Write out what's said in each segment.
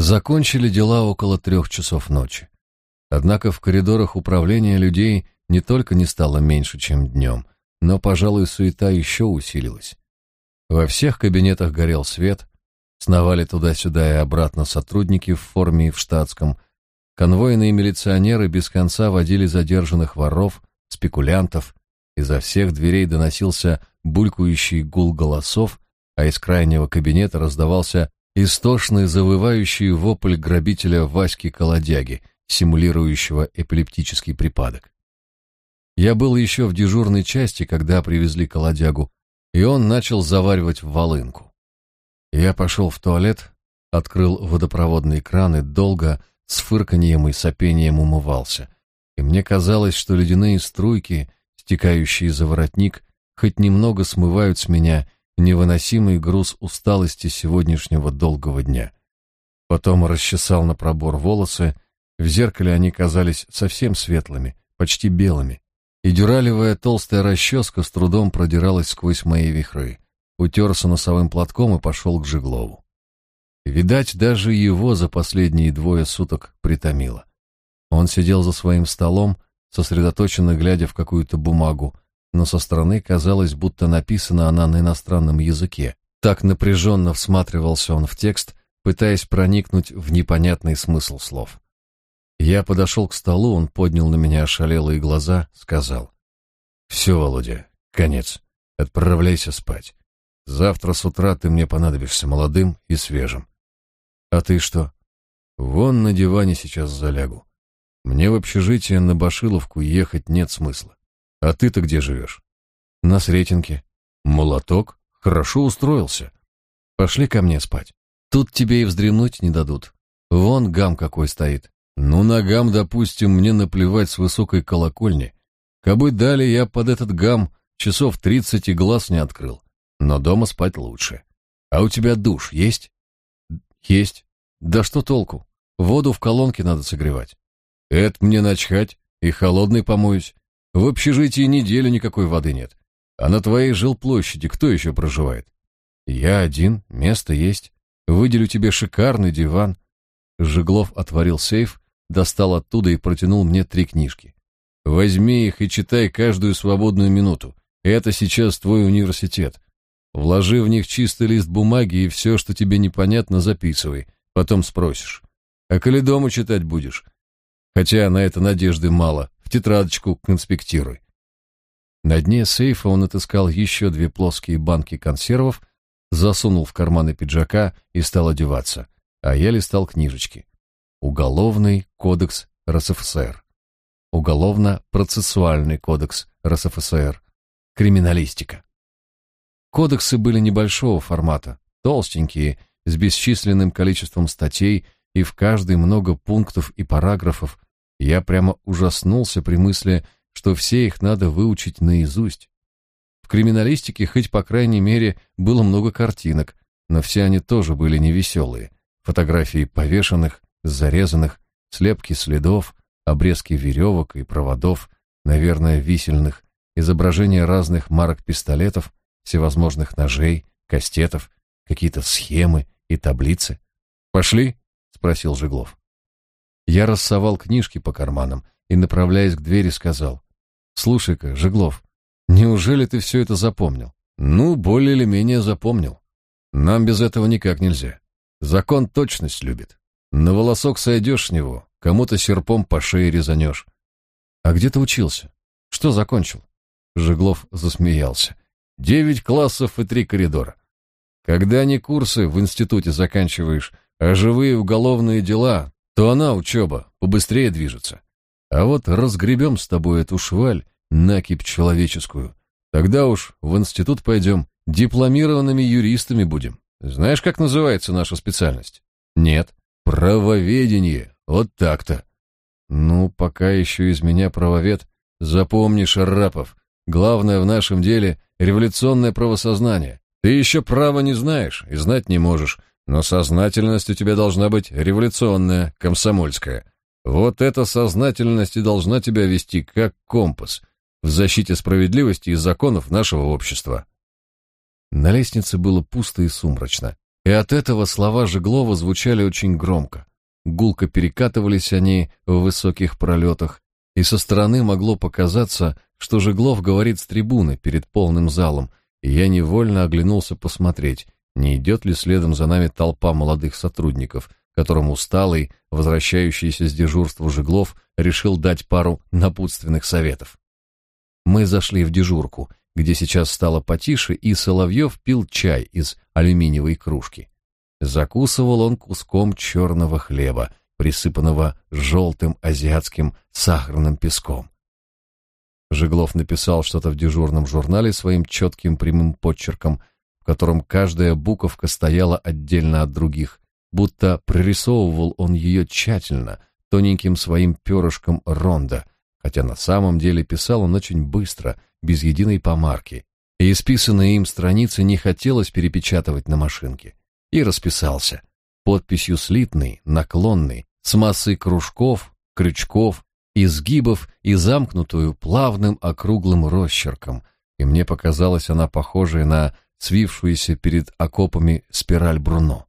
Закончили дела около трех часов ночи. Однако в коридорах управления людей не только не стало меньше, чем днем, но, пожалуй, суета еще усилилась. Во всех кабинетах горел свет, сновали туда-сюда и обратно сотрудники в форме и в штатском, конвойные милиционеры без конца водили задержанных воров, спекулянтов, изо всех дверей доносился булькающий гул голосов, а из крайнего кабинета раздавался истошный завывающий вопль грабителя Васьки Колодяги, симулирующего эпилептический припадок. Я был еще в дежурной части, когда привезли Колодягу, и он начал заваривать в волынку. Я пошел в туалет, открыл водопроводный кран и долго с фырканьем и сопением умывался, и мне казалось, что ледяные струйки, стекающие за воротник, хоть немного смывают с меня невыносимый груз усталости сегодняшнего долгого дня. Потом расчесал на пробор волосы, в зеркале они казались совсем светлыми, почти белыми, и дюралевая толстая расческа с трудом продиралась сквозь мои вихры. Утерся носовым платком и пошел к Жиглову. Видать, даже его за последние двое суток притомило. Он сидел за своим столом, сосредоточенно глядя в какую-то бумагу, но со стороны казалось, будто написана она на иностранном языке. Так напряженно всматривался он в текст, пытаясь проникнуть в непонятный смысл слов. Я подошел к столу, он поднял на меня ошалелые глаза, сказал. «Все, Володя, конец. Отправляйся спать. Завтра с утра ты мне понадобишься молодым и свежим. А ты что? Вон на диване сейчас залягу. Мне в общежитие на Башиловку ехать нет смысла. А ты-то где живешь? На Сретенке. Молоток? Хорошо устроился. Пошли ко мне спать. Тут тебе и вздремнуть не дадут. Вон гам какой стоит. Ну, ногам, допустим, мне наплевать с высокой колокольни. Кабы дали, я под этот гам часов тридцать и глаз не открыл. Но дома спать лучше. А у тебя душ есть? Есть. Да что толку? Воду в колонке надо согревать. Это мне начхать, и холодной помоюсь. В общежитии неделю никакой воды нет. А на твоей жилплощади кто еще проживает? Я один, место есть. Выделю тебе шикарный диван. Жиглов отворил сейф достал оттуда и протянул мне три книжки. Возьми их и читай каждую свободную минуту. Это сейчас твой университет. Вложи в них чистый лист бумаги и все, что тебе непонятно, записывай. Потом спросишь. А коли дома читать будешь? Хотя на это надежды мало. Тетрадочку конспектируй. На дне сейфа он отыскал еще две плоские банки консервов, засунул в карманы пиджака и стал одеваться, а я листал книжечки. Уголовный кодекс РСФСР, Уголовно-процессуальный кодекс РСФСР, Криминалистика. Кодексы были небольшого формата, толстенькие, с бесчисленным количеством статей, и в каждой много пунктов и параграфов. Я прямо ужаснулся при мысли, что все их надо выучить наизусть. В криминалистике хоть по крайней мере было много картинок, но все они тоже были невеселые. Фотографии повешенных, зарезанных, слепки следов, обрезки веревок и проводов, наверное, висельных, изображения разных марок пистолетов, всевозможных ножей, кастетов, какие-то схемы и таблицы. «Пошли?» — спросил Жеглов. Я рассовал книжки по карманам и, направляясь к двери, сказал, «Слушай-ка, Жеглов, неужели ты все это запомнил?» «Ну, более или менее запомнил. Нам без этого никак нельзя. Закон точность любит. На волосок сойдешь с него, кому-то серпом по шее резанешь. А где ты учился? Что закончил? Жеглов засмеялся. Девять классов и три коридора. Когда не курсы в институте заканчиваешь, а живые уголовные дела, то она, учеба, побыстрее движется. А вот разгребем с тобой эту шваль, накипь человеческую. Тогда уж в институт пойдем, дипломированными юристами будем. Знаешь, как называется наша специальность? Нет. Правоведение. Вот так-то. Ну, пока еще из меня правовед. Запомни, Шарапов, главное в нашем деле — революционное правосознание. Ты еще права не знаешь и знать не можешь, но сознательность у тебя должна быть революционная, комсомольская. Вот эта сознательность и должна тебя вести как компас в защите справедливости и законов нашего общества. На лестнице было пусто и сумрачно. и от этого слова Жеглова звучали очень громко. Гулко перекатывались они в высоких пролетах, и со стороны могло показаться, что Жеглов говорит с трибуны перед полным залом, и я невольно оглянулся посмотреть, не идет ли следом за нами толпа молодых сотрудников, которым усталый, возвращающийся с дежурства Жеглов, решил дать пару напутственных советов. Мы зашли в дежурку, где сейчас стало потише, и Соловьев пил чай из алюминиевой кружки. Закусывал он куском черного хлеба, присыпанного желтым азиатским сахарным песком. Жеглов написал что-то в дежурном журнале своим четким прямым подчерком, в котором каждая буковка стояла отдельно от других, будто прорисовывал он ее тщательно, тоненьким своим перышком ронда, хотя на самом деле писал он очень быстро, без единой помарки, и исписанные им страницы не хотелось перепечатывать на машинке. И расписался, подписью слитной, наклонной, с массой кружков, крючков, изгибов и замкнутую плавным округлым росчерком, и мне показалась она похожей на свившуюся перед окопами спираль Бруно.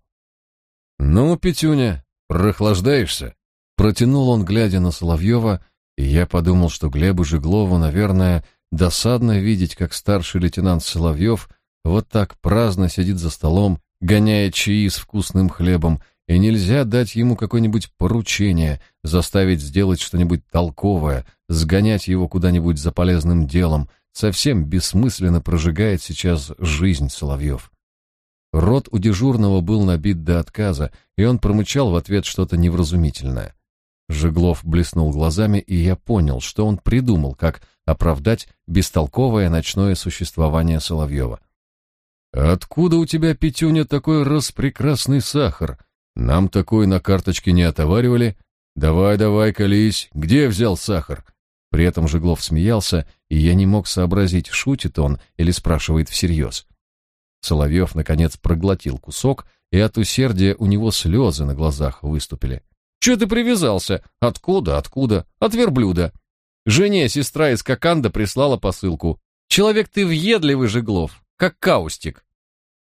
«Ну, Петюня, прохлаждаешься?» Протянул он, глядя на Соловьева, и я подумал, что Глебу Жеглову, наверное, досадно видеть, как старший лейтенант Соловьев вот так праздно сидит за столом, гоняя чаи с вкусным хлебом, и нельзя дать ему какое-нибудь поручение, заставить сделать что-нибудь толковое, сгонять его куда-нибудь за полезным делом. Совсем бессмысленно прожигает сейчас жизнь Соловьев. Рот у дежурного был набит до отказа, и он промычал в ответ что-то невразумительное. Жеглов блеснул глазами, и я понял, что он придумал, как оправдать бестолковое ночное существование Соловьева. «Откуда у тебя, Петюня, такой распрекрасный сахар? Нам такой на карточке не отоваривали. Давай, давай, колись, где взял сахар?» При этом Жеглов смеялся, и я не мог сообразить, шутит он или спрашивает всерьез. Соловьев, наконец, проглотил кусок, и от усердия у него слезы на глазах выступили. «Че ты привязался? Откуда, откуда? От верблюда!» Жене сестра из Коканда прислала посылку. «Человек ты въедливый, Жеглов, как каустик!»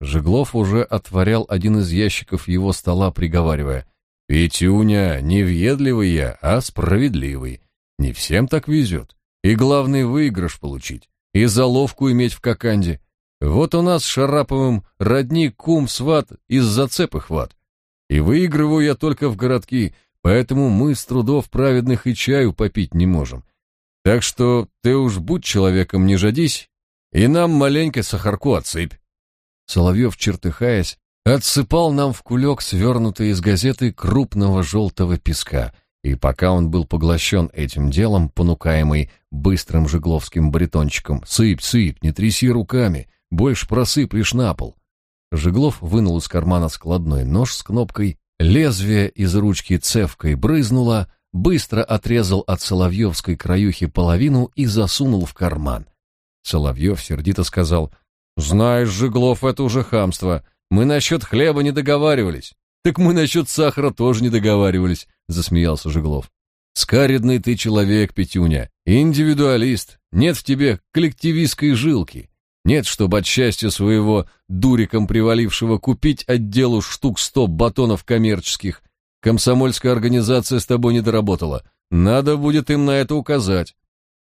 Жеглов уже отворял один из ящиков его стола, приговаривая. «Петюня, не въедливый я, а справедливый. Не всем так везет. И главный выигрыш получить, и заловку иметь в Коканде. Вот у нас с Шараповым родник, кум, сват из зацепы хват. И выигрываю я только в городки, поэтому мы с трудов праведных и чаю попить не можем. Так что ты уж будь человеком, не жадись, и нам маленько сахарку отсыпь. Соловьев, чертыхаясь, отсыпал нам в кулек свернутый из газеты крупного желтого песка, и пока он был поглощен этим делом, понукаемый быстрым жегловским баритончиком «Сыпь, сыпь, не тряси руками, больше просыплешь на пол». Жеглов вынул из кармана складной нож с кнопкой, лезвие из ручки цевкой брызнуло, быстро отрезал от соловьевской краюхи половину и засунул в карман. Соловьев сердито сказал — «Знаешь, Жиглов, это уже хамство. Мы насчет хлеба не договаривались». «Так мы насчет сахара тоже не договаривались», — засмеялся Жиглов. «Скаридный ты человек, Петюня, индивидуалист. Нет в тебе коллективистской жилки. Нет, чтобы от счастья своего дуриком привалившего купить отделу штук сто батонов коммерческих. Комсомольская организация с тобой не доработала. Надо будет им на это указать.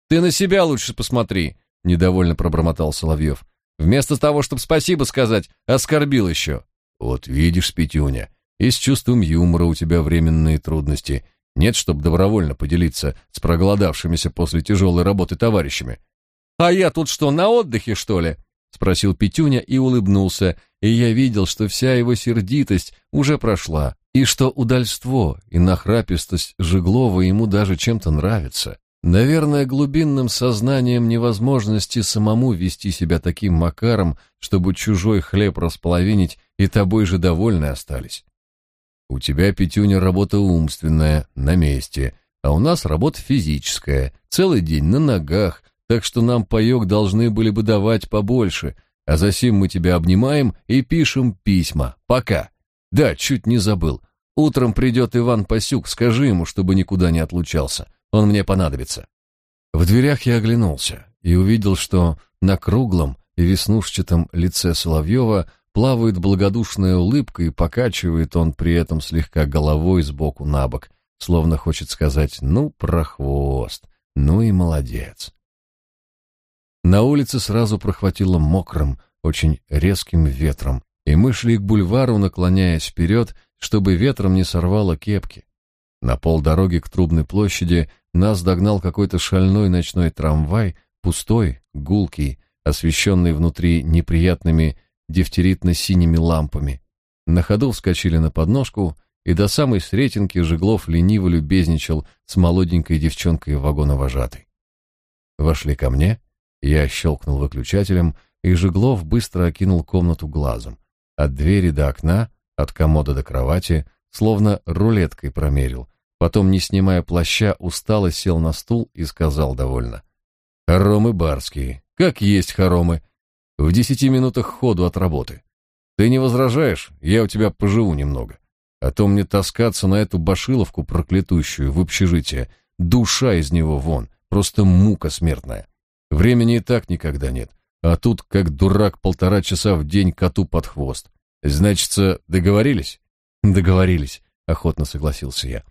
Ты на себя лучше посмотри, недовольно пробормотал Соловьев. Вместо того, чтобы спасибо сказать, оскорбил еще. Вот видишь, Петюня, и с чувством юмора у тебя временные трудности. Нет, чтобы добровольно поделиться с проголодавшимися после тяжелой работы товарищами. А я тут что, на отдыхе, что ли? спросил Петюня и улыбнулся, и я видел, что вся его сердитость уже прошла, и что удальство и нахрапистость Жеглова ему даже чем-то нравится. Наверное, глубинным сознанием невозможности самому вести себя таким макаром, чтобы чужой хлеб располовинить и тобой же довольны остались. У тебя, Петюня, работа умственная, на месте, а у нас работа физическая, целый день на ногах, так что нам паёк должны были бы давать побольше, а засим мы тебя обнимаем и пишем письма. Пока. Да, чуть не забыл. Утром придет Иван Пасюк, скажи ему, чтобы никуда не отлучался. Он мне понадобится. В дверях я оглянулся и увидел, что на круглом и веснушчатом лице Соловьева плавает благодушная улыбка, и покачивает он при этом слегка головой сбоку на бок, словно хочет сказать «ну, прохвост, ну и молодец». На улице сразу прохватило мокрым, очень резким ветром, и мы шли к бульвару, наклоняясь вперед, чтобы ветром не сорвало кепки. На полдороги к Трубной площади нас догнал какой-то шальной ночной трамвай, пустой, гулкий, освещенный внутри неприятными дифтеритно-синими лампами. На ходу вскочили на подножку, и до самой Сретенки Жеглов лениво любезничал с молоденькой девчонкой вагона вожатой. Вошли ко мне, я щелкнул выключателем, и Жеглов быстро окинул комнату глазом. От двери до окна, от комода до кровати, словно рулеткой промерил. Потом, не снимая плаща, устало сел на стул и сказал довольно. «Хоромы барские, как есть хоромы. В десяти минутах ходу от работы. Ты не возражаешь? Я у тебя поживу немного. А то мне таскаться на эту башиловку проклятущую в общежитие. Душа из него вон, просто мука смертная. Времени и так никогда нет. А тут, как дурак, полтора часа в день коту под хвост. Значится, договорились? Договорились, охотно согласился я.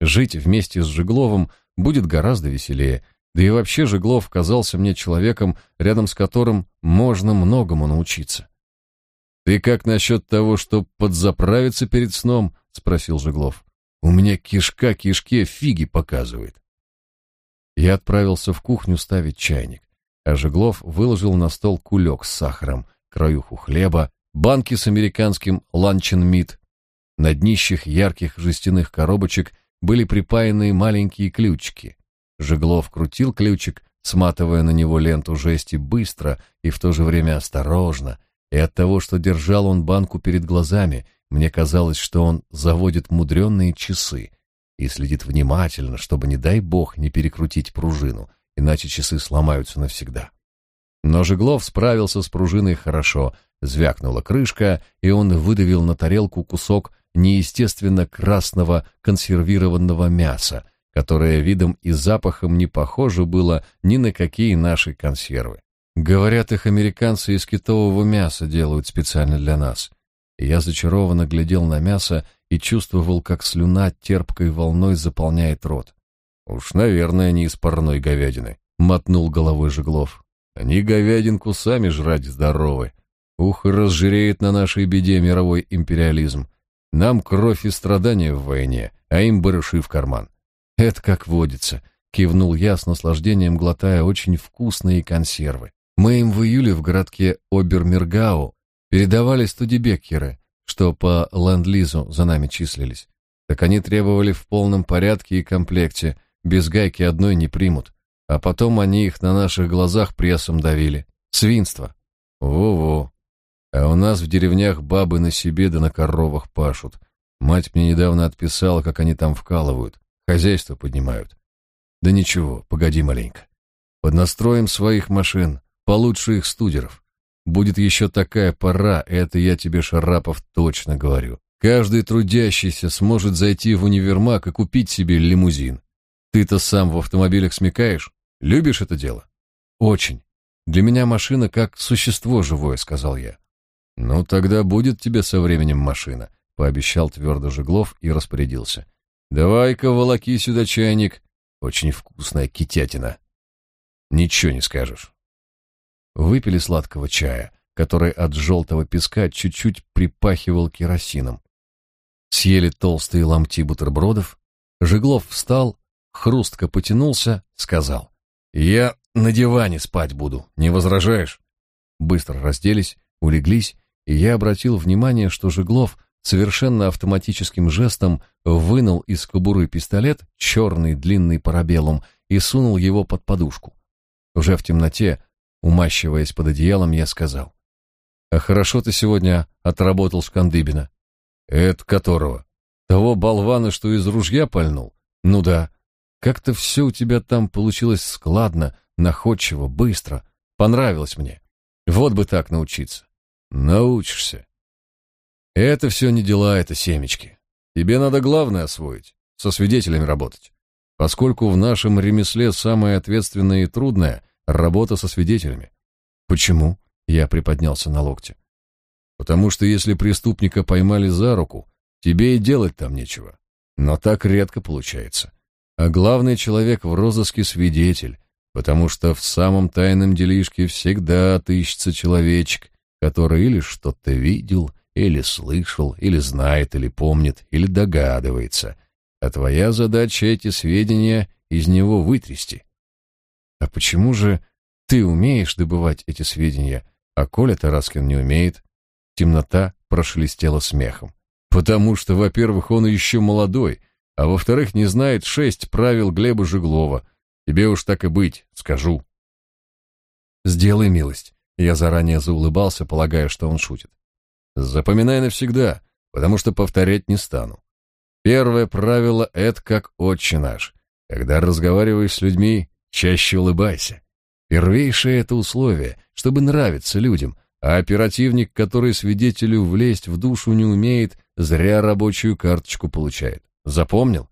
Жить вместе с Жегловым будет гораздо веселее. Да и вообще Жеглов казался мне человеком, рядом с которым можно многому научиться. «Ты как насчет того, чтоб подзаправиться перед сном?» — спросил Жеглов. «У меня кишка кишке фиги показывает». Я отправился в кухню ставить чайник а Жеглов выложил на стол кулек с сахаром, краюху хлеба, банки с американским ланчен-мит. На днищах ярких жестяных коробочек были припаяны маленькие ключики. Жеглов крутил ключик, сматывая на него ленту жести быстро и в то же время осторожно, и от того, что держал он банку перед глазами, мне казалось, что он заводит мудренные часы и следит внимательно, чтобы, не дай бог, не перекрутить пружину, иначе часы сломаются навсегда. Но Жеглов справился с пружиной хорошо, звякнула крышка, и он выдавил на тарелку кусок неестественно красного консервированного мяса, которое видом и запахом не похоже было ни на какие наши консервы. Говорят, их американцы из китового мяса делают специально для нас. я зачарованно глядел на мясо и чувствовал, как слюна терпкой волной заполняет рот. Уж, наверное, не из парной говядины, мотнул головой Жеглов. Они говядинку сами жрать здоровы. Ух, разжиреет на нашей беде мировой империализм. Нам кровь и страдания в войне, а им барыши в карман. Это как водится, кивнул я с наслаждением, глотая очень вкусные консервы. Мы им в июле в городке Обермергау передавали студебеккеры, что по ленд-лизу за нами числились. Так они требовали в полном порядке и комплекте, без гайки одной не примут. А потом они их на наших глазах прессом давили. Свинство. Во-во. А у нас в деревнях бабы на себе да на коровах пашут. Мать мне недавно отписала, как они там вкалывают. Хозяйство поднимают. Да ничего, погоди маленько. Поднастроим своих машин, получше их студеров. Будет еще такая пора, это я тебе, Шарапов, точно говорю. Каждый трудящийся сможет зайти в универмаг и купить себе лимузин. Ты-то сам в автомобилях смекаешь? Любишь это дело? Очень. Для меня машина как существо живое, сказал я. Ну тогда будет тебе со временем машина, пообещал твердо Жеглов и распорядился. Давай-ка волоки сюда чайник. Очень вкусная китятина. Ничего не скажешь. Выпили сладкого чая, который от желтого песка чуть-чуть припахивал керосином. Съели толстые ломти бутербродов. Жеглов встал, хрустко потянулся, сказал. «Я на диване спать буду, не возражаешь?» Быстро разделись, улеглись, и я обратил внимание, что Жеглов совершенно автоматическим жестом вынул из кобуры пистолет, черный, длинный парабеллум, и сунул его под подушку. Уже в темноте, умащиваясь под одеялом, я сказал. «А хорошо ты сегодня отработал Шкандыбина». «Это которого?» «Того болвана, что из ружья пальнул?» «Ну да. Как-то все у тебя там получилось складно, находчиво, быстро. Понравилось мне. Вот бы так научиться. Научишься. Это все не дела, это семечки. Тебе надо главное освоить, со свидетелями работать. Поскольку в нашем ремесле самое ответственное и трудное — работа со свидетелями. Почему? Я приподнялся на локте. потому что если преступника поймали за руку, тебе и делать там нечего. Но так редко получается. А главный человек в розыске свидетель, потому что в самом тайном делишке всегда отыщется человечек, который или что-то видел, или слышал, или знает, или помнит, или догадывается. А твоя задача эти сведения из него вытрясти. А почему же ты умеешь добывать эти сведения, а Коля Тараскин не умеет? Темнота прошелестела смехом. Потому что, во-первых, он еще молодой, а во-вторых, не знает шесть правил Глеба Жеглова. Тебе уж так и быть, скажу. Сделай милость. Я заранее заулыбался, полагая, что он шутит. Запоминай навсегда, потому что повторять не стану. Первое правило — это как отче наш. Когда разговариваешь с людьми, чаще улыбайся. Первейшее это условие, чтобы нравиться людям, а оперативник, который свидетелю влезть в душу не умеет, зря рабочую карточку получает. Запомнил?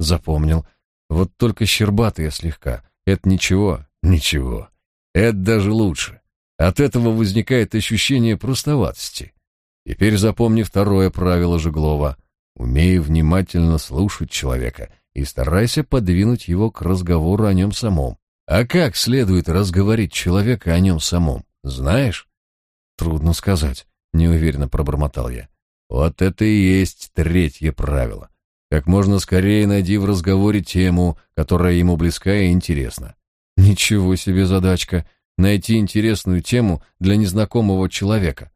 Запомнил. Вот только щербатый я слегка. Это ничего, ничего. Это даже лучше. От этого возникает ощущение простоватости. Теперь запомни второе правило Жеглова. Умей внимательно слушать человека и старайся подвинуть его к разговору о нем самом. А как следует разговорить человека о нем самом, знаешь? Трудно сказать, неуверенно пробормотал я. Вот это и есть третье правило. Как можно скорее найди в разговоре тему, которая ему близка и интересна. Ничего себе задачка найти интересную тему для незнакомого человека.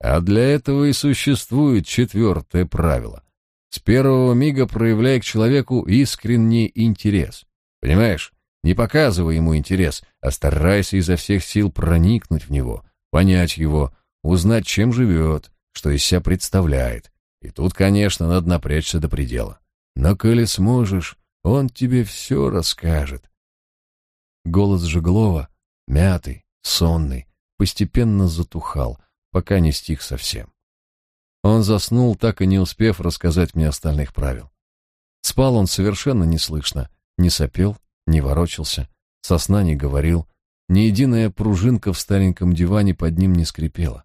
А для этого и существует четвертое правило. С первого мига проявляй к человеку искренний интерес. Понимаешь? Не показывай ему интерес, а старайся изо всех сил проникнуть в него, понять его, узнать, чем живет, что из себя представляет. И тут, конечно, надо напрячься до предела. Но коли сможешь, он тебе все расскажет. Голос Жеглова, мятый, сонный, постепенно затухал, пока не стих совсем. Он заснул, так и не успев рассказать мне остальных правил. Спал он совершенно неслышно, не сопел, не ворочался, со сна не говорил, ни единая пружинка в стареньком диване под ним не скрипела.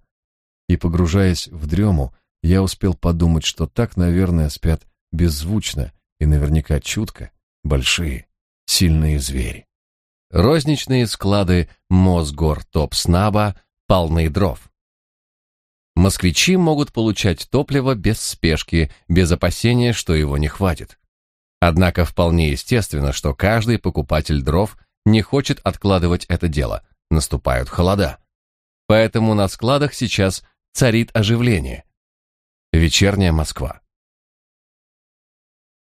И, погружаясь в дрему, я успел подумать, что так, наверное, спят беззвучно и наверняка чутко большие, сильные звери. Розничные склады Мосгор Топ-Снаба полны дров. Москвичи могут получать топливо без спешки, без опасения, что его не хватит. Однако вполне естественно, что каждый покупатель дров не хочет откладывать это дело. Наступают холода. Поэтому на складах сейчас царит оживление. Вечерняя Москва.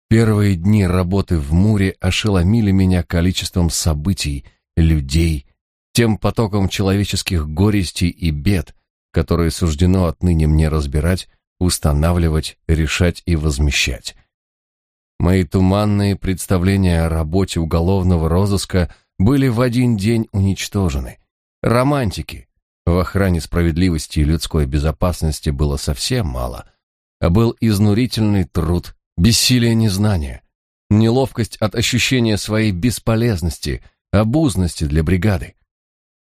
Первые дни работы в Муре ошеломили меня количеством событий, людей, тем потоком человеческих горестей и бед, которые суждено отныне мне разбирать, устанавливать, решать и возмещать. Мои туманные представления о работе уголовного розыска были в один день уничтожены. Романтики, в охране справедливости и людской безопасности было совсем мало, а был изнурительный труд, бессилие незнания, неловкость от ощущения своей бесполезности, обузности для бригады.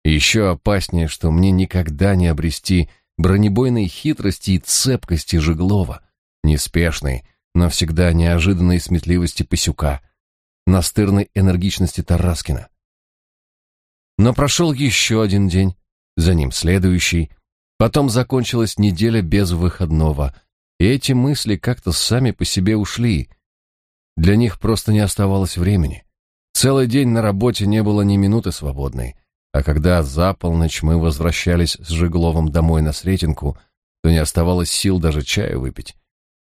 Еще опаснее, что мне никогда не обрести бронебойной хитрости и цепкости Жеглова, неспешной, но всегда неожиданной сметливости Пасюка, настырной энергичности Тараскина. Но прошел еще один день, за ним следующий. Потом закончилась неделя без выходного, и эти мысли как-то сами по себе ушли. Для них просто не оставалось времени. Целый день на работе не было ни минуты свободной, а когда за полночь мы возвращались с Жигловым домой на Сретенку, то не оставалось сил даже чая выпить.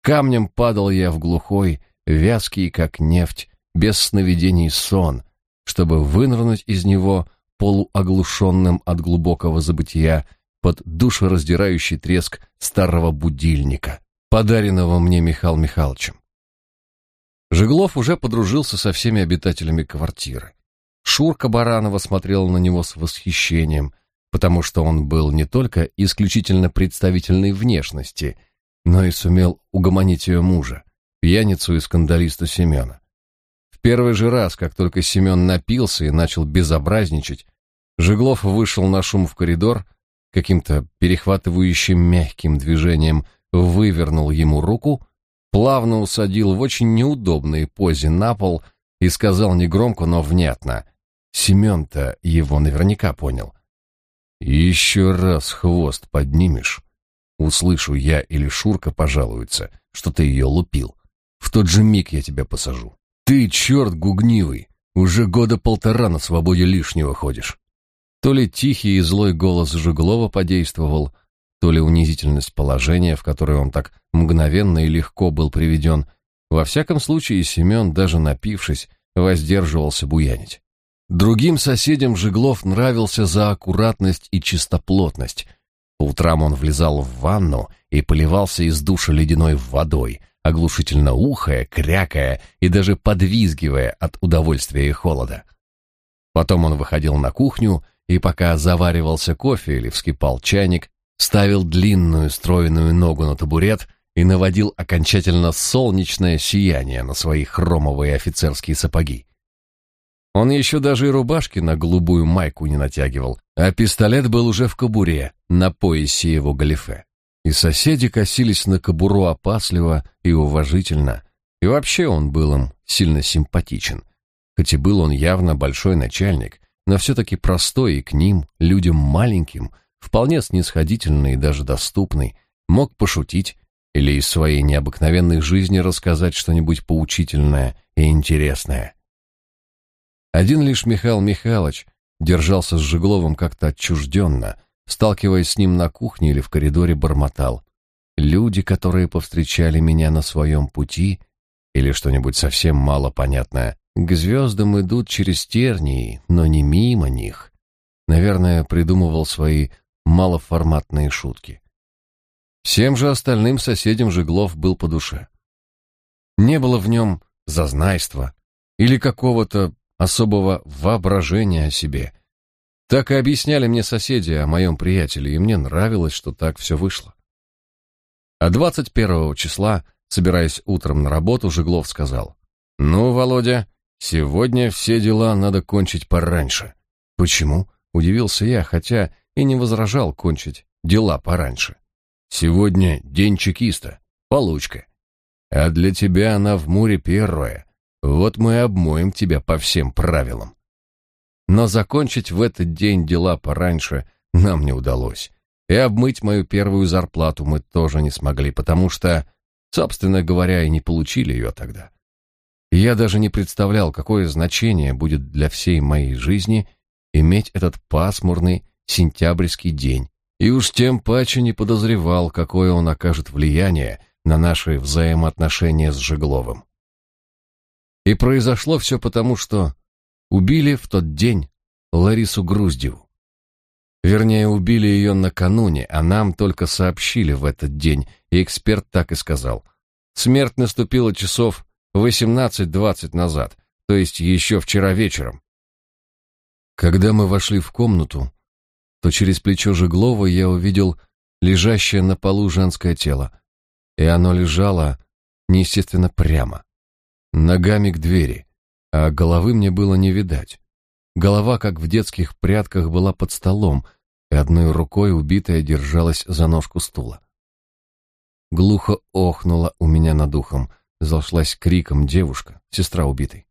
Камнем падал я в глухой, вязкий, как нефть, без сновидений сон, чтобы вынырнуть из него полуоглушенным от глубокого забытия под душераздирающий треск старого будильника, подаренного мне Михаилом Михайловичем. Жеглов уже подружился со всеми обитателями квартиры. Шурка Баранова смотрела на него с восхищением, потому что он был не только исключительно представительной внешности, но и сумел угомонить ее мужа, пьяницу и скандалиста Семена первый же раз, как только Семен напился и начал безобразничать, Жеглов вышел на шум в коридор, каким-то перехватывающим мягким движением вывернул ему руку, плавно усадил в очень неудобной позе на пол и сказал негромко, но внятно. Семен-то его наверняка понял. «Еще раз хвост поднимешь, услышу я или Шурка пожалуется, что ты ее лупил. В тот же миг я тебя посажу. Ты, черт гугнивый, уже года полтора на свободе лишнего ходишь». То ли тихий и злой голос Жеглова подействовал, то ли унизительность положения, в которое он так мгновенно и легко был приведен. Во всяком случае, Семен, даже напившись, воздерживался буянить. Другим соседям Жеглов нравился за аккуратность и чистоплотность. По утрам он влезал в ванну и поливался из душа ледяной водой, оглушительно ухая, крякая и даже подвизгивая от удовольствия и холода. Потом он выходил на кухню и пока заваривался кофе или вскипал чайник, ставил длинную стройную ногу на табурет и наводил окончательно солнечное сияние на свои хромовые офицерские сапоги. Он еще даже и рубашки на голубую майку не натягивал, а пистолет был уже в кобуре, на поясе его галифе. И соседи косились на кобуру опасливо и уважительно, и вообще он был им сильно симпатичен. Хоть и был он явно большой начальник, но все-таки простой и к ним, людям маленьким, вполне снисходительный и даже доступный, мог пошутить или из своей необыкновенной жизни рассказать что-нибудь поучительное и интересное. Один лишь Михаил Михайлович держался с Жегловым как-то отчужденно, сталкиваясь с ним на кухне или в коридоре, бормотал. «Люди, которые повстречали меня на своем пути...» или что-нибудь совсем мало понятное. К звездам идут через тернии, но не мимо них. Наверное, придумывал свои малоформатные шутки. Всем же остальным соседям Жеглов был по душе. Не было в нем зазнайства или какого-то особого воображения о себе. Так и объясняли мне соседи о моем приятеле, и мне нравилось, что так все вышло. А 21 числа, собираясь утром на работу, Жеглов сказал, «Ну, Володя, Сегодня все дела надо кончить пораньше. Почему? Удивился я, хотя и не возражал кончить дела пораньше. Сегодня день чекиста, получка. А для тебя она в море первая. Вот мы обмоем тебя по всем правилам. Но закончить в этот день дела пораньше нам не удалось. И обмыть мою первую зарплату мы тоже не смогли, потому что, собственно говоря, и не получили ее тогда я даже не представлял, какое значение будет для всей моей жизни иметь этот пасмурный сентябрьский день, и уж тем паче не подозревал, какое он окажет влияние на наши взаимоотношения с Жегловым. И произошло все потому, что убили в тот день Ларису Груздеву. Вернее, убили ее накануне, а нам только сообщили в этот день, и эксперт так и сказал. Смерть наступила часов 18-20 назад, то есть еще вчера вечером. Когда мы вошли в комнату, то через плечо Жеглова я увидел лежащее на полу женское тело, и оно лежало неестественно прямо, ногами к двери, а головы мне было не видать. Голова, как в детских прятках, была под столом, и одной рукой убитая держалась за ножку стула. Глухо охнула у меня над ухом — зашлась криком девушка, сестра убитой.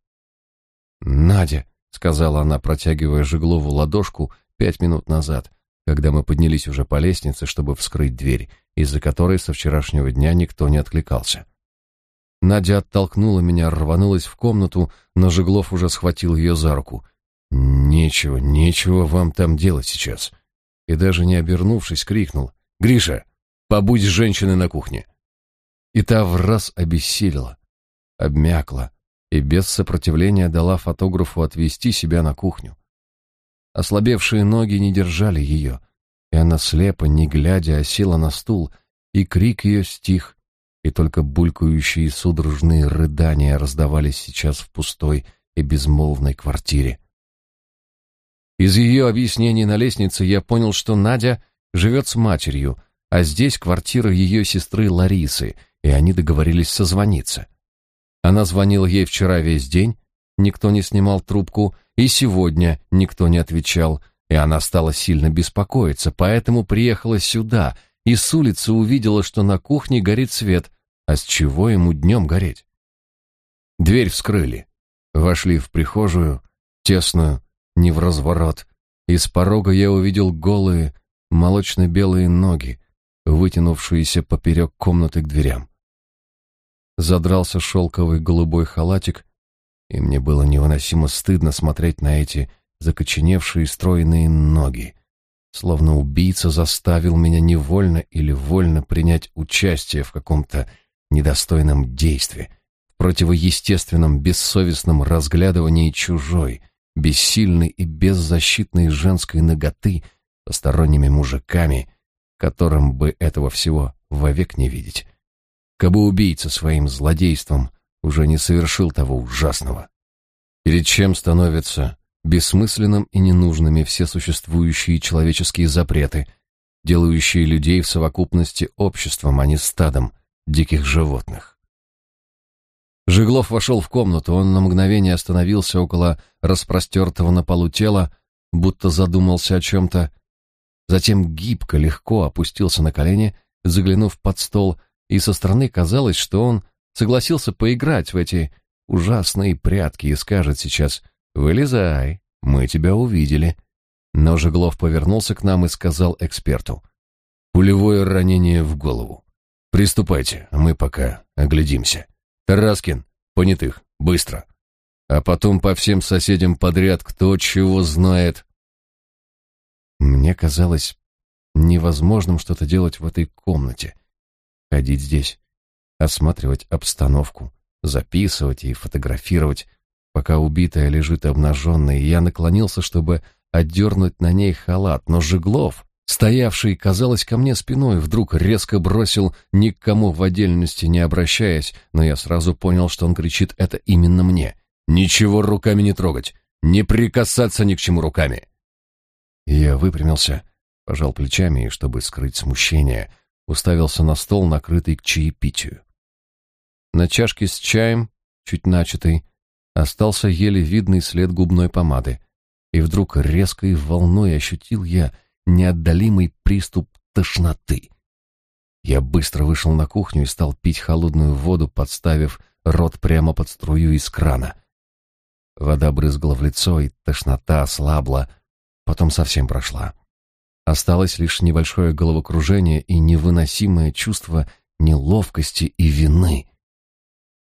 «Надя», — сказала она, протягивая Жеглову ладошку пять минут назад, когда мы поднялись уже по лестнице, чтобы вскрыть дверь, из-за которой со вчерашнего дня никто не откликался. Надя оттолкнула меня, рванулась в комнату, но Жеглов уже схватил ее за руку. «Нечего, нечего вам там делать сейчас». И даже не обернувшись, крикнул. «Гриша, побудь с женщиной на кухне. И та в раз обессилила, обмякла и без сопротивления дала фотографу отвести себя на кухню. Ослабевшие ноги не держали ее, и она слепо, не глядя, осела на стул, и крик ее стих, и только булькающие судорожные рыдания раздавались сейчас в пустой и безмолвной квартире. Из ее объяснений на лестнице я понял, что Надя живет с матерью, а здесь квартира ее сестры Ларисы — и они договорились созвониться. Она звонила ей вчера весь день, никто не снимал трубку, и сегодня никто не отвечал, и она стала сильно беспокоиться, поэтому приехала сюда и с улицы увидела, что на кухне горит свет, а с чего ему днем гореть? Дверь вскрыли, вошли в прихожую, тесную, не в разворот. Из порога я увидел голые, молочно-белые ноги, вытянувшиеся поперек комнаты к дверям. Задрался шелковый голубой халатик, и мне было невыносимо стыдно смотреть на эти закоченевшие стройные ноги, словно убийца заставил меня невольно или вольно принять участие в каком-то недостойном действии, в противоестественном бессовестном разглядывании чужой, бессильной и беззащитной женской ноготы посторонними мужиками, которым бы этого всего вовек не видеть. Кабы убийца своим злодейством уже не совершил того ужасного. Перед чем становятся бессмысленным и ненужными все существующие человеческие запреты, делающие людей в совокупности обществом, а не стадом диких животных. Жиглов вошел в комнату, он на мгновение остановился около распростертого на полу тела, будто задумался о чем-то, затем гибко, легко опустился на колени, заглянув под стол, и со стороны казалось, что он согласился поиграть в эти ужасные прятки и скажет сейчас «Вылезай, мы тебя увидели». Но Жеглов повернулся к нам и сказал эксперту «Пулевое ранение в голову. Приступайте, а мы пока оглядимся. Тараскин, понятых, быстро. А потом по всем соседям подряд, кто чего знает». Мне казалось невозможным что-то делать в этой комнате. Ходить здесь, осматривать обстановку, записывать и фотографировать, пока убитая лежит обнаженной, я наклонился, чтобы отдернуть на ней халат, но Жеглов, стоявший, казалось, ко мне спиной, вдруг резко бросил, ни к кому в отдельности не обращаясь, но я сразу понял, что он кричит это именно мне. «Ничего руками не трогать! Не прикасаться ни к чему руками!» Я выпрямился, пожал плечами и, чтобы скрыть смущение, уставился на стол, накрытый к чаепитию. На чашке с чаем, чуть начатый, остался еле видный след губной помады, и вдруг резкой волной ощутил я неотдалимый приступ тошноты. Я быстро вышел на кухню и стал пить холодную воду, подставив рот прямо под струю из крана. Вода брызгала в лицо, и тошнота ослабла, потом совсем прошла. Осталось лишь небольшое головокружение и невыносимое чувство неловкости и вины.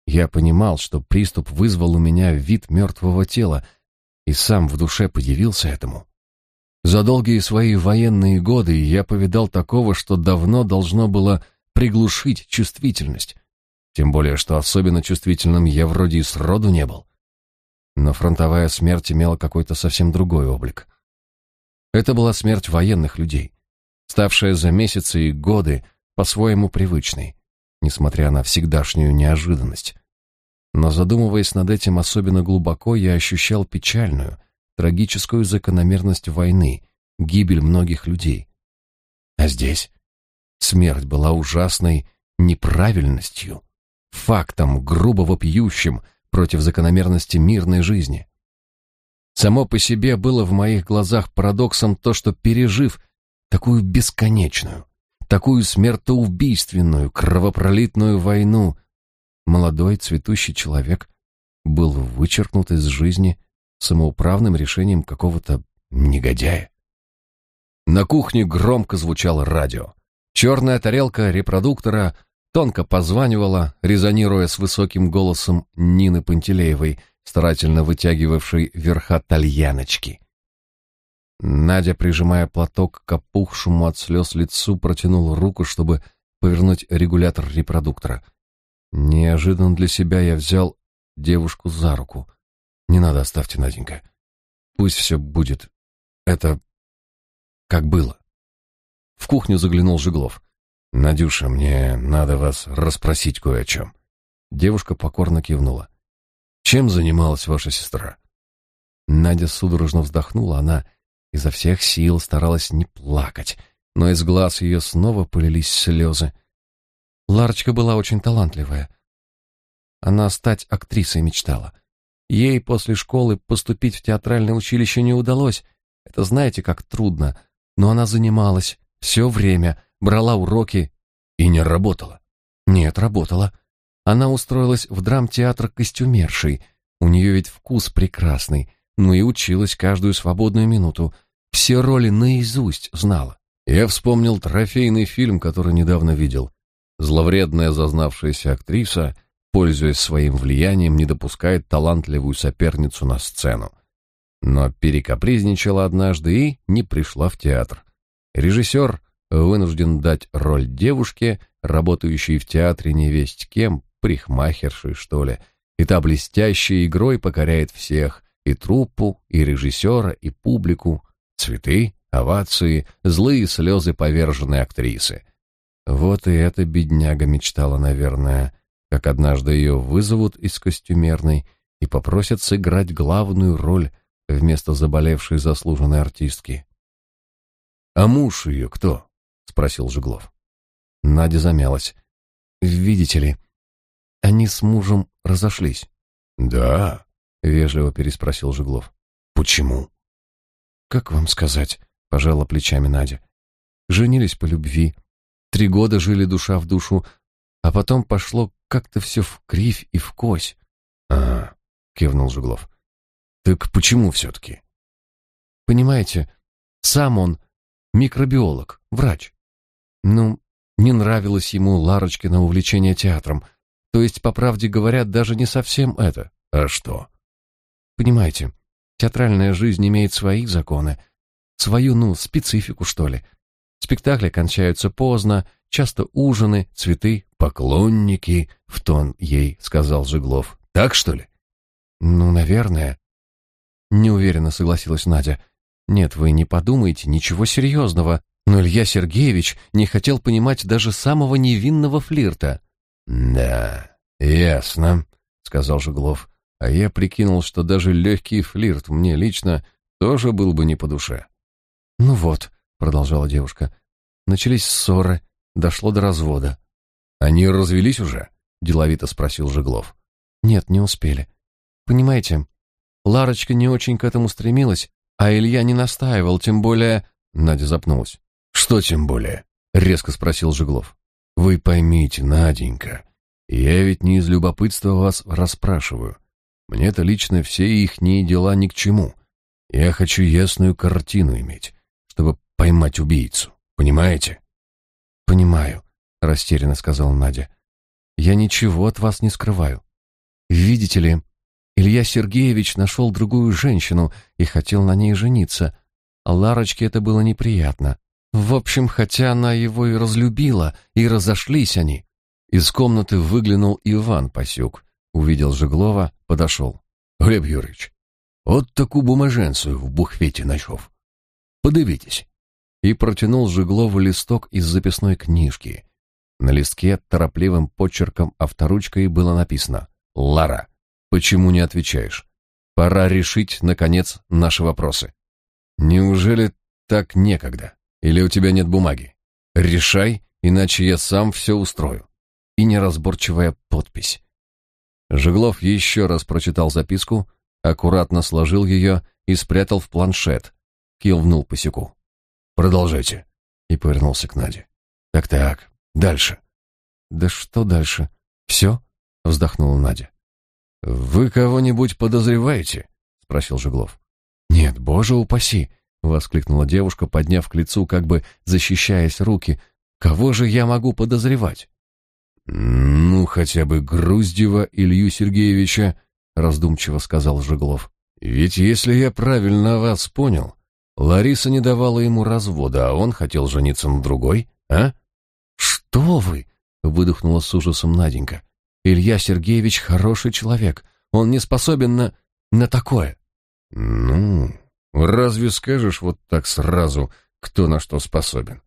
Я понимал, что приступ вызвал у меня вид мертвого тела, и сам в душе подивился этому. За долгие свои военные годы я повидал такого, что давно должно было приглушить чувствительность. Тем более, что особенно чувствительным я вроде и сроду не был. Но фронтовая смерть имела какой-то совсем другой облик. Это была смерть военных людей, ставшая за месяцы и годы по-своему привычной несмотря на всегдашнюю неожиданность. Но задумываясь над этим особенно глубоко, я ощущал печальную, трагическую закономерность войны, гибель многих людей. А здесь смерть была ужасной неправильностью, фактом грубо вопиющим против закономерности мирной жизни. Само по себе было в моих глазах парадоксом то, что пережив такую бесконечную, такую смертоубийственную, кровопролитную войну, молодой цветущий человек был вычеркнут из жизни самоуправным решением какого-то негодяя. На кухне громко звучало радио. Черная тарелка репродуктора тонко позванивала, резонируя с высоким голосом Нины Пантелеевой, старательно вытягивавшей верха тальяночки. Надя, прижимая платок к опухшему от слез лицу, протянула руку, чтобы повернуть регулятор репродуктора. Неожиданно для себя я взял девушку за руку. «Не надо, оставьте, Наденька. Пусть все будет. Это как было». В кухню заглянул Жиглов. «Надюша, мне надо вас расспросить кое о чем». Девушка покорно кивнула. «Чем занималась ваша сестра?» Надя судорожно вздохнула. Она изо всех сил старалась не плакать, но из глаз ее снова полились слезы. Ларочка была очень талантливая. Она стать актрисой мечтала. Ей после школы поступить в театральное училище не удалось, Это знаете, как трудно. Но она занималась все время, брала уроки и не работала. Нет, работала. Она устроилась в драмтеатр костюмершей. У нее ведь вкус прекрасный. Ну и училась каждую свободную минуту. Все роли наизусть знала. Я вспомнил трофейный фильм, который недавно видел. Зловредная зазнавшаяся актриса, пользуясь своим влиянием, не допускает талантливую соперницу на сцену. Но перекапризничала однажды и не пришла в театр. Режиссер вынужден дать роль девушке, работающей в театре невесть кем, прихмахершей, что ли, и та блестящей игрой покоряет всех, и труппу, и режиссера, и публику. Цветы, овации, злые слезы поверженной актрисы. Вот и эта бедняга мечтала, наверное, как однажды ее вызовут из костюмерной и попросят сыграть главную роль вместо заболевшей заслуженной артистки. «А муж ее кто?» — спросил Жеглов. Надя замялась. «Видите ли, они с мужем разошлись». «Да?» — вежливо переспросил Жеглов. «Почему?» «Как вам сказать?» — пожала плечами Надя. «Женились по любви. Три года жили душа в душу, а потом пошло как-то все в кривь и в кось». «А, — кивнул Жеглов. «Так почему все-таки?» «Понимаете, сам он микробиолог, врач. Ну, не нравилось ему Ларочкино увлечение театром. То есть, по правде говоря, даже не совсем это. А что? Понимаете, театральная жизнь имеет свои законы, свою, ну, специфику, что ли. Спектакли кончаются поздно, часто ужины, цветы, поклонники, в тон ей сказал Жиглов. Так что ли? Ну, наверное. Неуверенно согласилась Надя. Нет, вы не подумайте, ничего серьезного. Но Илья Сергеевич не хотел понимать даже самого невинного флирта. «Да, ясно», — сказал Жеглов. «А я прикинул, что даже легкий флирт мне лично тоже был бы не по душе». «Ну вот», — продолжала девушка, — «начались ссоры, дошло до развода». «Они развелись уже?» — деловито спросил Жеглов. «Нет, не успели. Понимаете, Ларочка не очень к этому стремилась, а Илья не настаивал, тем более...» Надя запнулась. «Что тем более?» — резко спросил Жеглов. «Вы поймите, Наденька, я ведь не из любопытства вас расспрашиваю. Мне-то лично все ихние дела ни к чему. Я хочу ясную картину иметь, чтобы поймать убийцу. Понимаете?» «Понимаю», — растерянно сказала Надя. «Я ничего от вас не скрываю. Видите ли, Илья Сергеевич нашел другую женщину и хотел на ней жениться, а Ларочке это было неприятно. В общем, хотя она его и разлюбила, и разошлись они. Из комнаты выглянул Иван Пасюк, увидел Жеглова, подошел. «Глеб Юрьевич, вот такую бумаженцию в бухвете нашел. Подивитесь». И протянул Жеглову листок из записной книжки. На листке торопливым почерком авторучкой было написано «Лара, почему не отвечаешь? Пора решить, наконец, наши вопросы». «Неужели так некогда?» Или у тебя нет бумаги? Решай, иначе я сам все устрою. И неразборчивая подпись. Жеглов еще раз прочитал записку, аккуратно сложил ее и спрятал в планшет. Кивнул Посеку. Продолжайте. И повернулся к Наде. Так-так, дальше. Да что дальше? Все? Вздохнула Надя. Вы кого-нибудь подозреваете? Спросил Жеглов. Нет, боже упаси, воскликнула девушка, подняв к лицу, как бы защищаясь руки. Кого же я могу подозревать? Ну, хотя бы Груздева Илью Сергеевича, раздумчиво сказал Жеглов. Ведь если я правильно вас понял, Лариса не давала ему развода, а он хотел жениться на другой, а? Что вы? выдохнула с ужасом Наденька. Илья Сергеевич хороший человек. Он не способен на на такое. Ну, Разве скажешь вот так сразу, кто на что способен?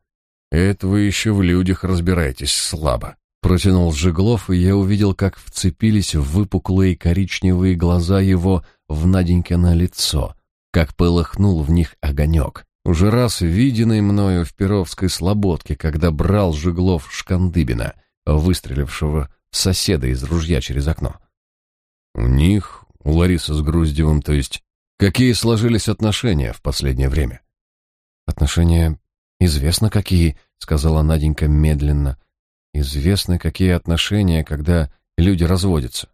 Это вы еще в людях разбираетесь слабо. Протянул Жиглов, и я увидел, как вцепились в выпуклые коричневые глаза его в Наденькино лицо, как полыхнул в них огонек. Уже раз виденный мною в Перовской слободке, когда брал Жиглов Шкандыбина, выстрелившего соседа из ружья через окно. У них, у Ларисы с Груздевым, то есть, Какие сложились отношения в последнее время? Отношения известно какие, сказала Наденька медленно. Известны какие отношения, когда люди разводятся.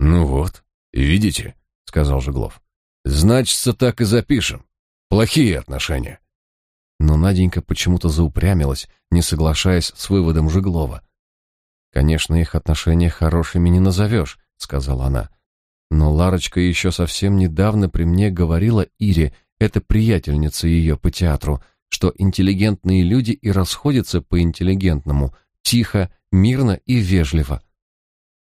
Ну вот, видите, сказал Жеглов. Значится, так и запишем. Плохие отношения. Но Наденька почему-то заупрямилась, не соглашаясь с выводом Жеглова. «Конечно, их отношения хорошими не назовешь», — сказала она. «Но Ларочка еще совсем недавно при мне говорила Ире, это приятельница ее по театру, что интеллигентные люди и расходятся по-интеллигентному, тихо, мирно и вежливо.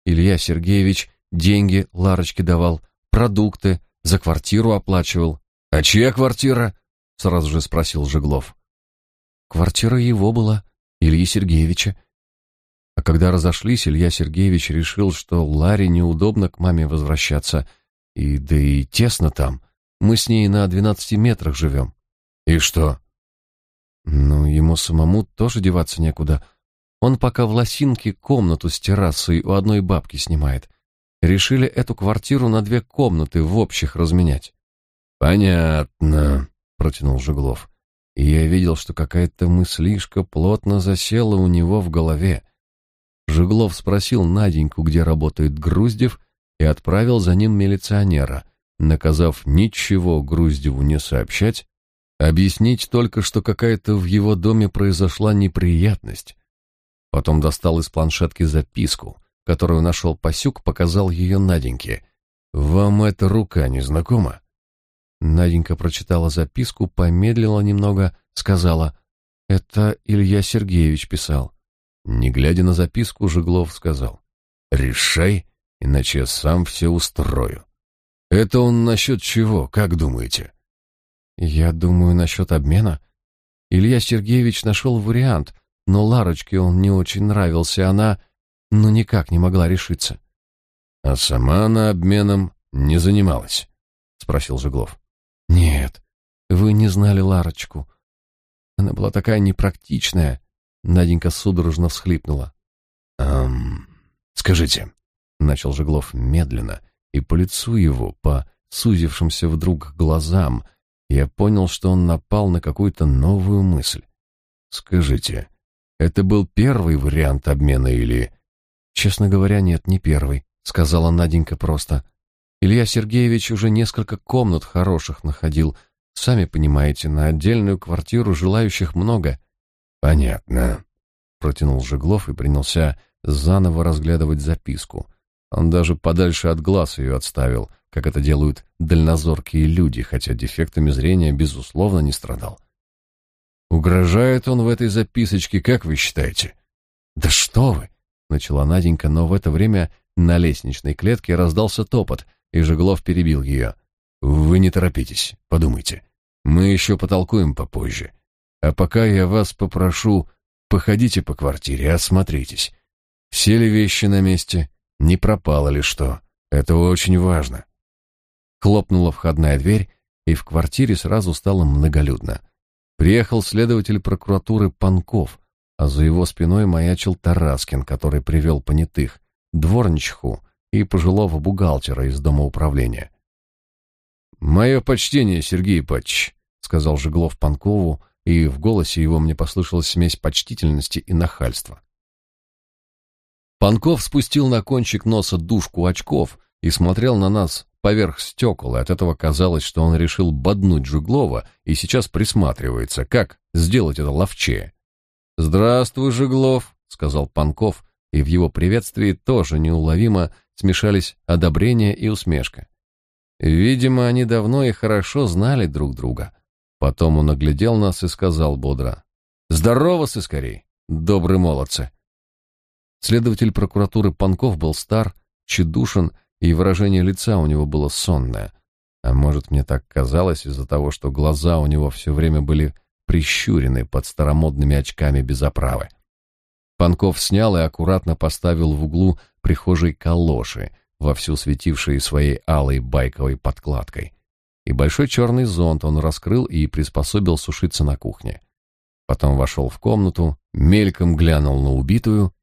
Илья Сергеевич деньги Ларочке давал, продукты, за квартиру оплачивал. «А чья квартира?» — сразу же спросил Жеглов. «Квартира его была, Ильи Сергеевича. А когда разошлись, Илья Сергеевич решил, что Ларе неудобно к маме возвращаться, и да и тесно там. Мы с ней на двенадцати метрах живем. И что? Ну, ему самому тоже деваться некуда. Он пока в Лосинке комнату с террасой у одной бабки снимает. Решили эту квартиру на две комнаты в общих разменять. Понятно, протянул Жеглов. И я видел, что какая-то мыслишка плотно засела у него в голове. Жеглов спросил Наденьку, где работает Груздев, и отправил за ним милиционера, наказав ничего Груздеву не сообщать, объяснить только, что какая-то в его доме произошла неприятность. Потом достал из планшетки записку, которую нашел Пасюк, показал ее Наденьке. «Вам эта рука не знакома?» Наденька прочитала записку, помедлила немного, сказала, «Это Илья Сергеевич писал». Не глядя на записку, Жеглов сказал, «Решай, иначе я сам все устрою». «Это он насчет чего, как думаете?» «Я думаю, насчет обмена. Илья Сергеевич нашел вариант, но Ларочке он не очень нравился, она, ну, никак не могла решиться». «А сама она обменом не занималась?» — спросил Жеглов. «Нет, вы не знали Ларочку. Она была такая непрактичная, Наденька судорожно всхлипнула. «Эм, скажите», — начал Жеглов медленно, и по лицу его, по сузившимся вдруг глазам, я понял, что он напал на какую-то новую мысль. «Скажите, это был первый вариант обмена или...» «Честно говоря, нет, не первый», — сказала Наденька просто. «Илья Сергеевич уже несколько комнат хороших находил. Сами понимаете, на отдельную квартиру желающих много. Понятно, протянул Жеглов и принялся заново разглядывать записку. Он даже подальше от глаз ее отставил, как это делают дальнозоркие люди, хотя дефектами зрения безусловно не страдал. Угрожает он в этой записочке, как вы считаете? Да что вы, начала Наденька, но в это время на лестничной клетке раздался топот, и Жеглов перебил ее. Вы не торопитесь, подумайте. Мы еще потолкуем попозже. А пока я вас попрошу, походите по квартире, осмотритесь. Все ли вещи на месте? Не пропало ли что? Это очень важно. Хлопнула входная дверь, и в квартире сразу стало многолюдно. Приехал следователь прокуратуры Панков, а за его спиной маячил Тараскин, который привел понятых, дворничиху и пожилого бухгалтера из дома управления. «Мое почтение, Сергей Ипатьевич», — сказал Жеглов Панкову, и в голосе его мне послышалась смесь почтительности и нахальства. Панков спустил на кончик носа дужку очков и смотрел на нас поверх стекол, и от этого казалось, что он решил боднуть Жиглова и сейчас присматривается, как сделать это ловчее. «Здравствуй, Жиглов», — сказал Панков, и в его приветствии тоже неуловимо смешались одобрение и усмешка. Видимо, они давно и хорошо знали друг друга. Потом он оглядел нас и сказал бодро. «Здорово, сыскарей, добрые молодцы!» Следователь прокуратуры Панков был стар, тщедушен, и выражение лица у него было сонное. А может, мне так казалось из-за того, что глаза у него все время были прищурены под старомодными очками без оправы. Панков снял и аккуратно поставил в углу прихожей калоши, вовсю светившие своей алой байковой подкладкой и большой черный зонт он раскрыл и приспособил сушиться на кухне. Потом вошел в комнату, мельком глянул на убитую,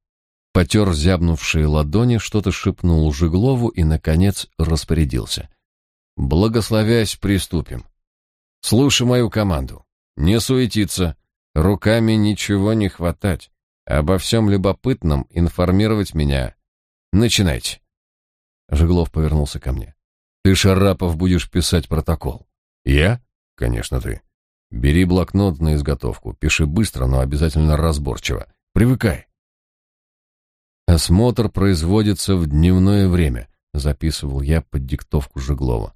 потер зябнувшие ладони, что-то шепнул Жиглову и, наконец, распорядился. Благословясь, приступим. Слушай мою команду. Не суетиться, руками ничего не хватать. Обо всем любопытном информировать меня. Начинайте. Жеглов повернулся ко мне. Ты, Шарапов, будешь писать протокол. Я? Конечно, ты. Бери блокнот на изготовку, пиши быстро, но обязательно разборчиво. Привыкай. Осмотр производится в дневное время, записывал я под диктовку Жеглова.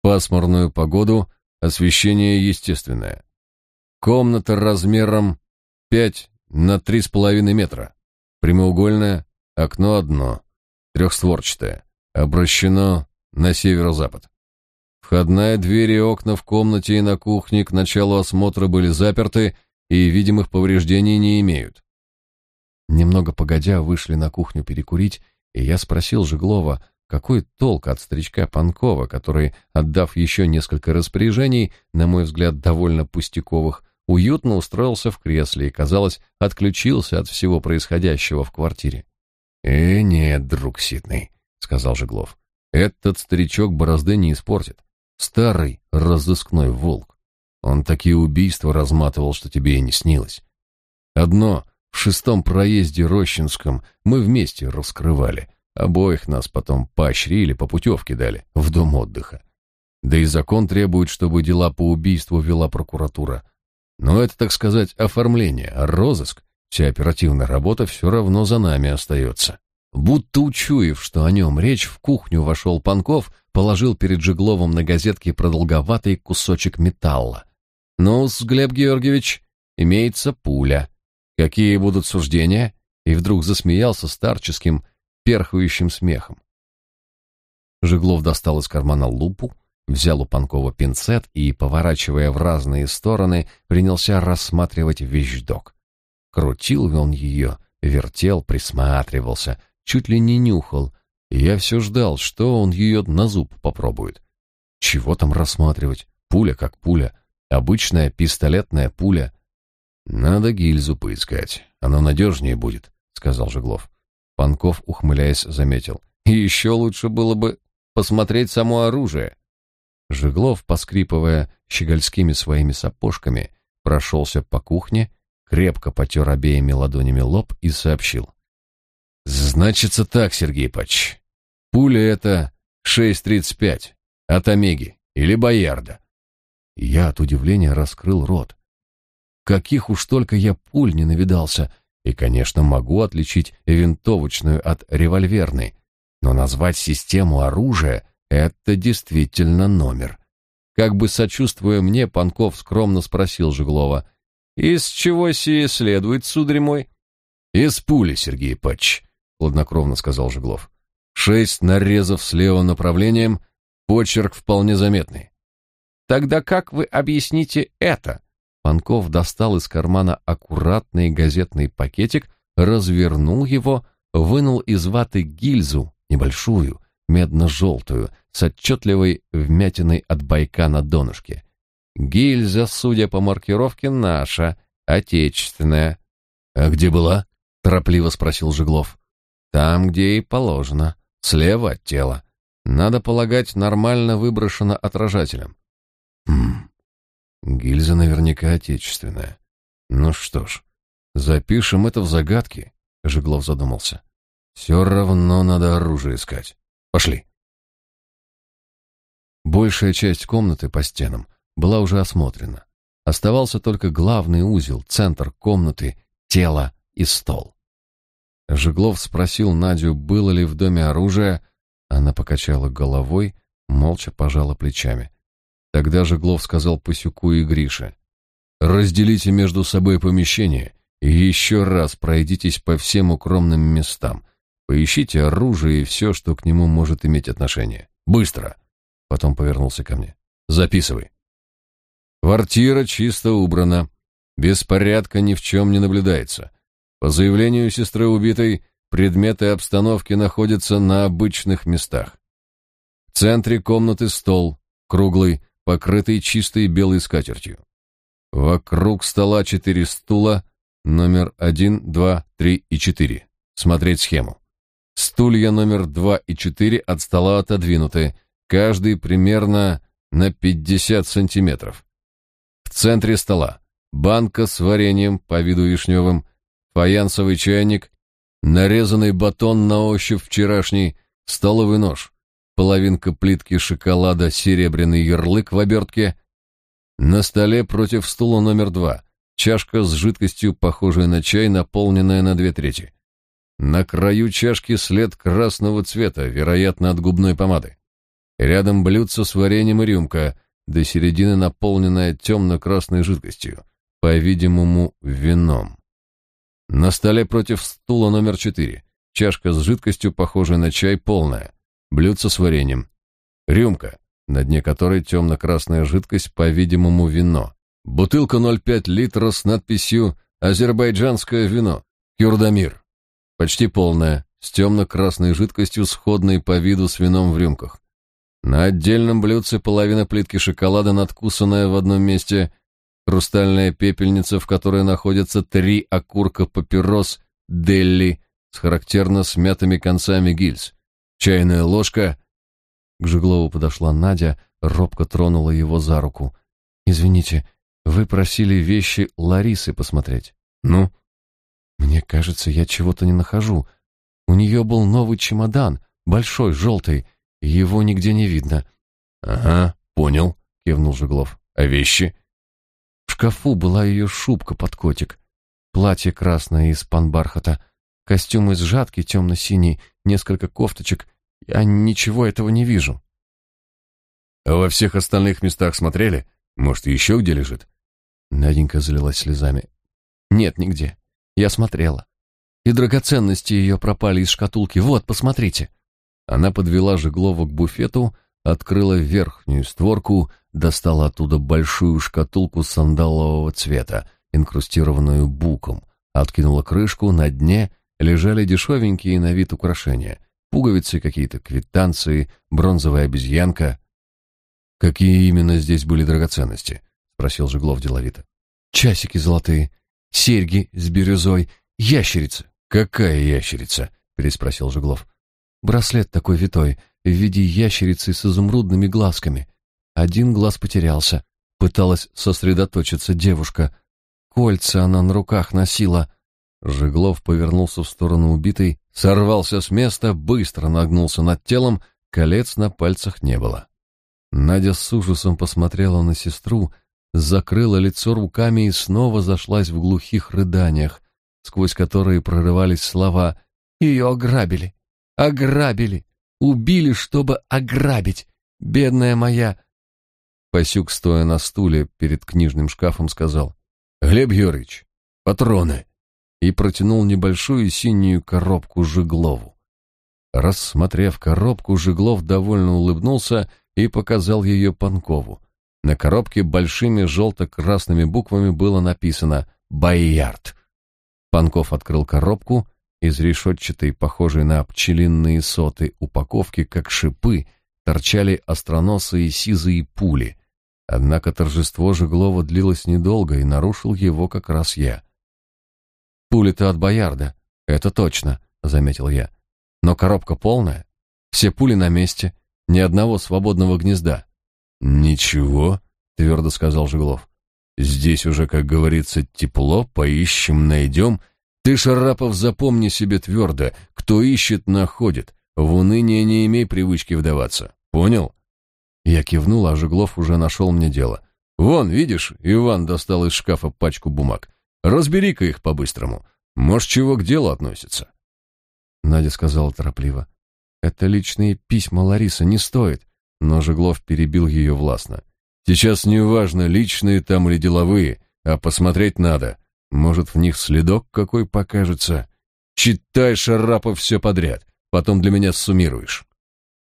Пасмурную погоду, освещение естественное. Комната размером 5 на 3,5 метра. Прямоугольное, окно одно, трехстворчатое, обращено на северо-запад. Входная дверь и окна в комнате и на кухне к началу осмотра были заперты и видимых повреждений не имеют. Немного погодя, вышли на кухню перекурить, и я спросил Жеглова, какой толк от старичка Панкова, который, отдав еще несколько распоряжений, на мой взгляд, довольно пустяковых, уютно устроился в кресле и, казалось, отключился от всего происходящего в квартире. «Э, нет, друг Сидный», — сказал Жеглов, — «этот старичок борозды не испортит. Старый разыскной волк. Он такие убийства разматывал, что тебе и не снилось. Одно в шестом проезде Рощинском мы вместе раскрывали. Обоих нас потом поощрили, по путевке дали, в дом отдыха. Да и закон требует, чтобы дела по убийству вела прокуратура. Но это, так сказать, оформление, а розыск, вся оперативная работа все равно за нами остается. Будто учуяв, что о нем речь, в кухню вошел Панков, положил перед Жегловым на газетке продолговатый кусочек металла. ну Глеб Георгиевич, имеется пуля. Какие будут суждения?» И вдруг засмеялся старческим, перхающим смехом. Жеглов достал из кармана лупу, взял у Панкова пинцет и, поворачивая в разные стороны, принялся рассматривать вещдок. Крутил он ее, вертел, присматривался, чуть ли не нюхал, я все ждал, что он ее на зуб попробует. Чего там рассматривать? Пуля как пуля, обычная пистолетная пуля. Надо гильзу поискать, оно надежнее будет, сказал Жеглов. Панков, ухмыляясь, заметил. И еще лучше было бы посмотреть само оружие. Жеглов, поскрипывая щегольскими своими сапожками, прошелся по кухне, крепко потер обеими ладонями лоб и сообщил. Значится так, Сергей Пач. Пуля это 6.35 от Омеги или Боярда. Я от удивления раскрыл рот. Каких уж только я пуль не навидался, и, конечно, могу отличить винтовочную от револьверной, но назвать систему оружия — это действительно номер. Как бы сочувствуя мне, Панков скромно спросил Жеглова, «Из чего сие следует, сударь мой?» «Из пули, Сергей Пач», — хладнокровно сказал Жеглов. «Шесть нарезов с левым направлением, почерк вполне заметный». «Тогда как вы объясните это?» Панков достал из кармана аккуратный газетный пакетик, развернул его, вынул из ваты гильзу, небольшую, медно-желтую, с отчетливой вмятиной от байка на донышке. Гильза, судя по маркировке, наша, отечественная. «А где была?» — торопливо спросил Жеглов. Там, где и положено, слева от тела. Надо полагать, нормально выброшено отражателем. Хм. Гильза наверняка отечественная. Ну что ж, запишем это в загадки, Жеглов задумался. Все равно надо оружие искать. Пошли. Большая часть комнаты по стенам была уже осмотрена. Оставался только главный узел, центр комнаты, тело и стол. Жеглов спросил Надю, было ли в доме оружие. Она покачала головой, молча пожала плечами. Тогда Жеглов сказал Пасюку и Грише. «Разделите между собой помещение и еще раз пройдитесь по всем укромным местам. Поищите оружие и все, что к нему может иметь отношение. Быстро!» Потом повернулся ко мне. «Записывай». «Квартира чисто убрана. Беспорядка ни в чем не наблюдается. По заявлению сестры убитой, предметы обстановки находятся на обычных местах. В центре комнаты стол, круглый, покрытый чистой белой скатертью. Вокруг стола четыре стула, номер один, два, три и четыре. Смотреть схему. Стулья номер два и четыре от стола отодвинуты, каждый примерно на 50 сантиметров. В центре стола банка с вареньем по виду вишневым, фаянсовый чайник, нарезанный батон на ощупь вчерашний, столовый нож, половинка плитки шоколада, серебряный ярлык в обертке. На столе против стула номер два чашка с жидкостью, похожей на чай, наполненная на две трети. На краю чашки след красного цвета, вероятно, от губной помады. Рядом блюдце с вареньем и рюмка, до середины наполненная темно-красной жидкостью, по-видимому, вином. На столе против стула номер четыре чашка с жидкостью, похожей на чай, полная, блюдце с вареньем, рюмка, на дне которой темно-красная жидкость, по-видимому, вино, бутылка 0,5 литра с надписью «Азербайджанское вино», «Кюрдамир», почти полная, с темно-красной жидкостью, сходной по виду с вином в рюмках. На отдельном блюдце половина плитки шоколада, надкусанная в одном месте, хрустальная пепельница, в которой находятся три окурка папирос Делли с характерно смятыми концами гильз, чайная ложка. К Жиглову подошла Надя, робко тронула его за руку. «Извините, вы просили вещи Ларисы посмотреть». «Ну?» «Мне кажется, я чего-то не нахожу. У нее был новый чемодан, большой, желтый, его нигде не видно». «Ага, понял», — кивнул Жиглов. «А вещи?» В шкафу была ее шубка под котик, платье красное из панбархата, костюм из жатки темно-синий, несколько кофточек. Я ничего этого не вижу. А во всех остальных местах смотрели? Может, еще где лежит? Наденька залилась слезами. Нет, нигде. Я смотрела. И драгоценности ее пропали из шкатулки. Вот, посмотрите. Она подвела Жеглова к буфету, открыла верхнюю створку, достала оттуда большую шкатулку сандалового цвета, инкрустированную буком, откинула крышку, на дне лежали дешевенькие на вид украшения, пуговицы какие-то, квитанции, бронзовая обезьянка. «Какие именно здесь были драгоценности?» — спросил Жеглов деловито. «Часики золотые, серьги с бирюзой, ящерица». «Какая ящерица?» — переспросил Жеглов. «Браслет такой витой, в виде ящерицы с изумрудными глазками. Один глаз потерялся. Пыталась сосредоточиться девушка. Кольца она на руках носила. Жеглов повернулся в сторону убитой, сорвался с места, быстро нагнулся над телом, колец на пальцах не было. Надя с ужасом посмотрела на сестру, закрыла лицо руками и снова зашлась в глухих рыданиях, сквозь которые прорывались слова «Ее ограбили! Ограбили! Убили, чтобы ограбить! Бедная моя!» Пасюк, стоя на стуле перед книжным шкафом, сказал «Глеб Юрьевич, патроны!» И протянул небольшую синюю коробку Жиглову. Рассмотрев коробку, Жиглов довольно улыбнулся и показал ее Панкову. На коробке большими желто-красными буквами было написано «Байярд». Панков открыл коробку, из решетчатой, похожей на пчелиные соты, упаковки, как шипы, торчали остроносые сизые пули. Однако торжество Жеглова длилось недолго, и нарушил его как раз я. «Пули-то от Боярда, это точно», — заметил я. «Но коробка полная, все пули на месте, ни одного свободного гнезда». «Ничего», — твердо сказал Жеглов. «Здесь уже, как говорится, тепло, поищем, найдем. Ты, Шарапов, запомни себе твердо, кто ищет, находит. В уныние не имей привычки вдаваться. Понял?» Я кивнул, а Жеглов уже нашел мне дело. «Вон, видишь, Иван достал из шкафа пачку бумаг. Разбери-ка их по-быстрому. Может, чего к делу относится?» Надя сказала торопливо. «Это личные письма Лариса не стоит». Но Жеглов перебил ее властно. «Сейчас не важно, личные там или деловые, а посмотреть надо. Может, в них следок какой покажется. Читай, Шарапов, все подряд, потом для меня суммируешь».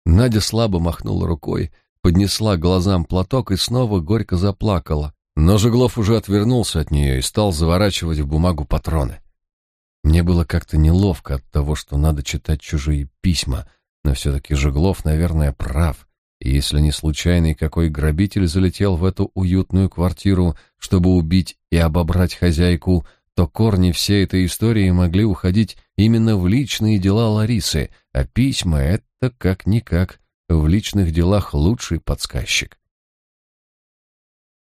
Надя слабо махнула рукой, поднесла глазам платок и снова горько заплакала. Но Жеглов уже отвернулся от нее и стал заворачивать в бумагу патроны. Мне было как-то неловко от того, что надо читать чужие письма, но все-таки Жеглов, наверное, прав. И если не случайный какой грабитель залетел в эту уютную квартиру, чтобы убить и обобрать хозяйку, то корни всей этой истории могли уходить именно в личные дела Ларисы, а письма — это как-никак в личных делах лучший подсказчик.